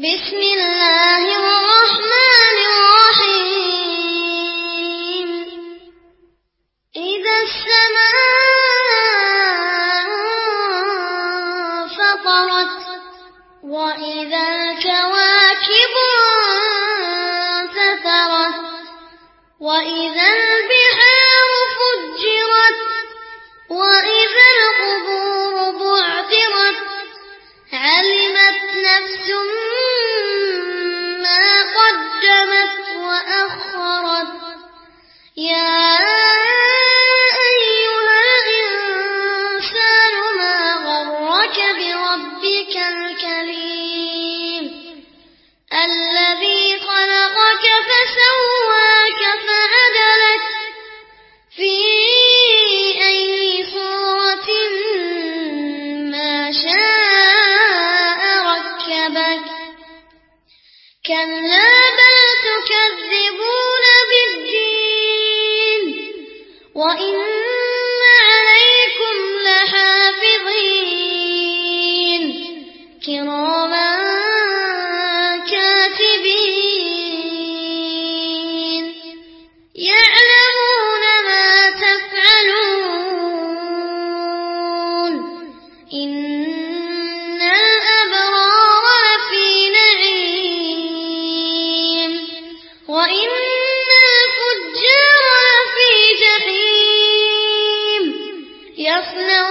بسم الله الرحمن الرحيم. إذا السماء فطرت وإذا كلا بل تكذبون بالدين وإن عليكم لحافظين كراما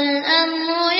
والأمر